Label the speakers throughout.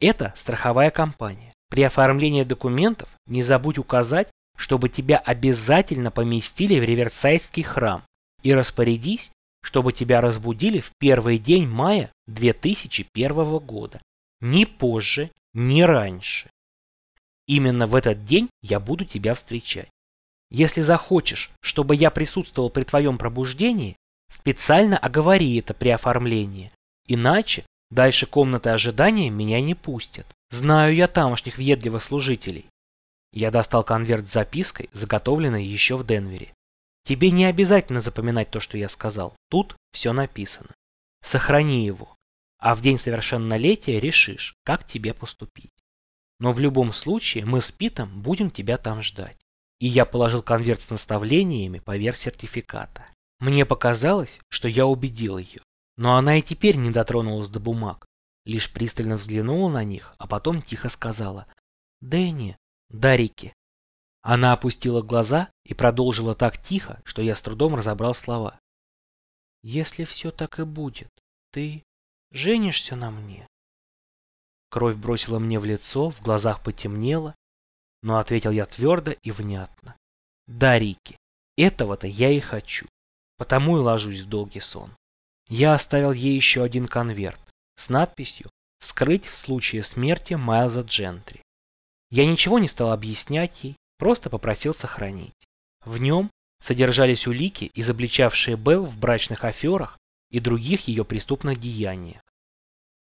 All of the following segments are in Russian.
Speaker 1: Это страховая компания. При оформлении документов не забудь указать, чтобы тебя обязательно поместили в Реверсайдский храм и распорядись, чтобы тебя разбудили в первый день мая 2001 года. Ни позже, ни раньше. Именно в этот день я буду тебя встречать. Если захочешь, чтобы я присутствовал при твоем пробуждении, специально оговори это при оформлении. Иначе дальше комнаты ожидания меня не пустят. Знаю я тамошних въедливых служителей. Я достал конверт с запиской, заготовленной еще в Денвере. Тебе не обязательно запоминать то, что я сказал. Тут все написано. Сохрани его. А в день совершеннолетия решишь, как тебе поступить. Но в любом случае мы с Питом будем тебя там ждать и я положил конверт с наставлениями поверх сертификата. Мне показалось, что я убедил ее, но она и теперь не дотронулась до бумаг, лишь пристально взглянула на них, а потом тихо сказала «Дэнни, Дарики». Она опустила глаза и продолжила так тихо, что я с трудом разобрал слова. «Если все так и будет, ты женишься на мне?» Кровь бросила мне в лицо, в глазах потемнело, но ответил я твердо и внятно. Да, Рики, этого-то я и хочу, потому и ложусь в долгий сон. Я оставил ей еще один конверт с надписью «Вскрыть в случае смерти Майлза Джентри». Я ничего не стал объяснять ей, просто попросил сохранить. В нем содержались улики, изобличавшие Белл в брачных аферах и других ее преступных деяниях.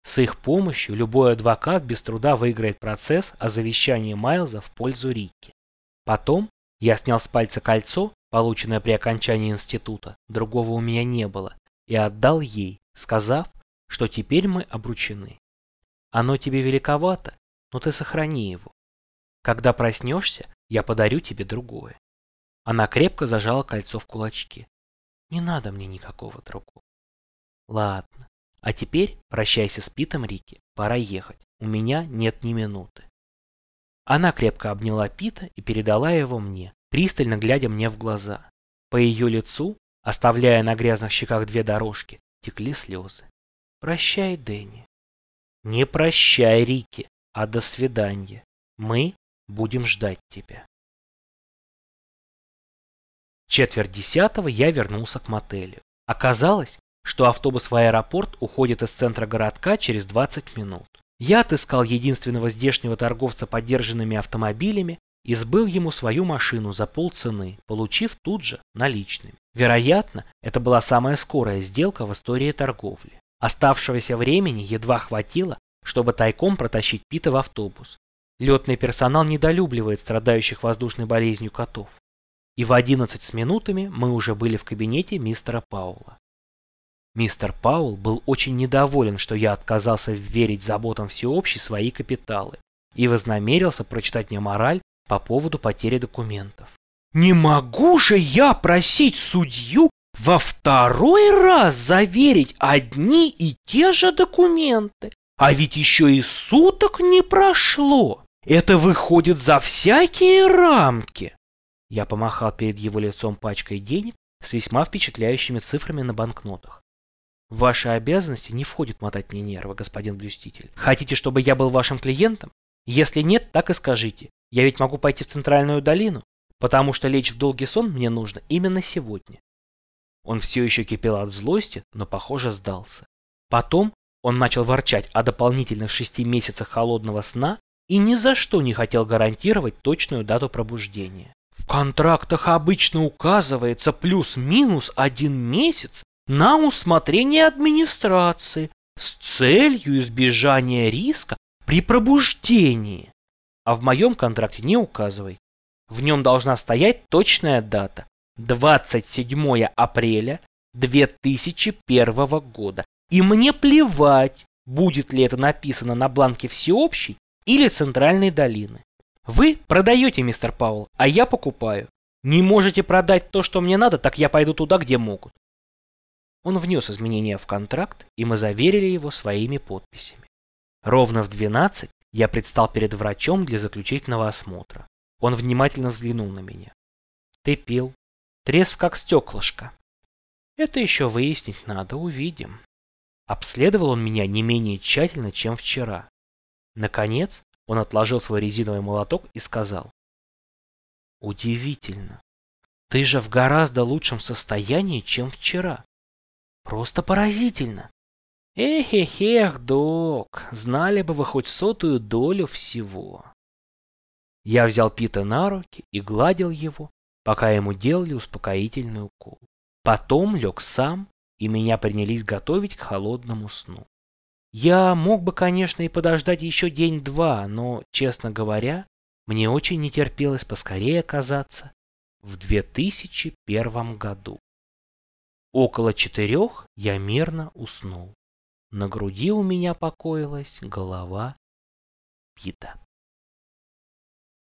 Speaker 1: С их помощью любой адвокат без труда выиграет процесс о завещании Майлза в пользу Рикки. Потом я снял с пальца кольцо, полученное при окончании института, другого у меня не было, и отдал ей, сказав, что теперь мы обручены. Оно тебе великовато, но ты сохрани его. Когда проснешься, я подарю тебе другое. Она крепко зажала кольцо в кулачке. Не надо мне никакого другого. Ладно, а теперь прощайся с Питом, Рики, пора ехать. У меня нет ни минуты. Она крепко обняла Пита и передала его мне, пристально глядя мне в глаза. По ее лицу, оставляя на грязных щеках две дорожки, текли слезы. «Прощай, Дэнни». «Не прощай, Рики, а до свидания. Мы будем ждать тебя». Четверть десятого я вернулся к мотелю. Оказалось, что автобус в аэропорт уходит из центра городка через 20 минут. Я отыскал единственного здешнего торговца подержанными автомобилями и сбыл ему свою машину за полцены, получив тут же наличными. Вероятно, это была самая скорая сделка в истории торговли. Оставшегося времени едва хватило, чтобы тайком протащить Пита в автобус. Летный персонал недолюбливает страдающих воздушной болезнью котов. И в 11 с минутами мы уже были в кабинете мистера Паула. Мистер Паул был очень недоволен, что я отказался верить заботам всеобщей свои капиталы и вознамерился прочитать мне мораль по поводу потери документов. «Не могу же я просить судью во второй раз заверить одни и те же документы, а ведь еще и суток не прошло. Это выходит за всякие рамки!» Я помахал перед его лицом пачкой денег с весьма впечатляющими цифрами на банкнотах. В ваши обязанности не входит мотать мне нервы, господин блюститель. Хотите, чтобы я был вашим клиентом? Если нет, так и скажите. Я ведь могу пойти в центральную долину, потому что лечь в долгий сон мне нужно именно сегодня. Он все еще кипел от злости, но, похоже, сдался. Потом он начал ворчать о дополнительных шести месяцах холодного сна и ни за что не хотел гарантировать точную дату пробуждения. В контрактах обычно указывается плюс-минус один месяц на усмотрение администрации с целью избежания риска при пробуждении. А в моем контракте не указывай. В нем должна стоять точная дата. 27 апреля 2001 года. И мне плевать, будет ли это написано на бланке всеобщей или центральной долины. Вы продаете, мистер Пауэлл, а я покупаю. Не можете продать то, что мне надо, так я пойду туда, где могут. Он внес изменения в контракт, и мы заверили его своими подписями. Ровно в 12 я предстал перед врачом для заключительного осмотра. Он внимательно взглянул на меня. Ты пил. Трезв как стеклышко. Это еще выяснить надо, увидим. Обследовал он меня не менее тщательно, чем вчера. Наконец, он отложил свой резиновый молоток и сказал. Удивительно. Ты же в гораздо лучшем состоянии, чем вчера. Просто поразительно. Эх-эх-эх, док, знали бы вы хоть сотую долю всего. Я взял Пита на руки и гладил его, пока ему делали успокоительный укол. Потом лег сам, и меня принялись готовить к холодному сну. Я мог бы, конечно, и подождать еще день-два, но, честно говоря, мне очень не терпелось поскорее оказаться в 2001 году. Около четырех я мирно уснул. На груди у меня покоилась голова Пита.